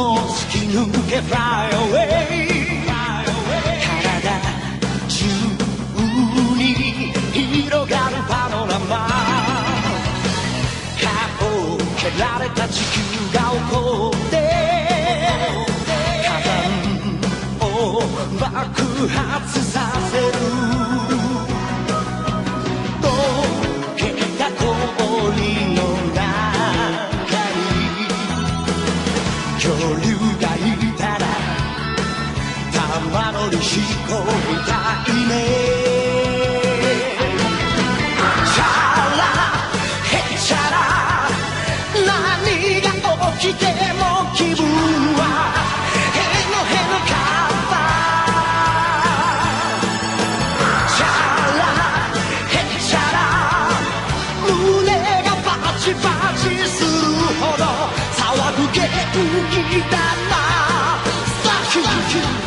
抜け Fly away 体中に広がるパノラマ顔を蹴られた地球が起こって火山を爆発させる玉乗りしこみたいねチャラヘチャラ何が起きても気分はへのへのかったチャラヘチャラ胸がバチバチするほど騒ぐ元気だな Fuck you